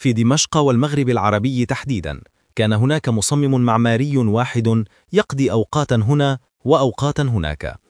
في دمشق والمغرب العربي تحديدا. كان هناك مصمم معماري واحد يقضي أوقاتا هنا وأوقاتا هناك.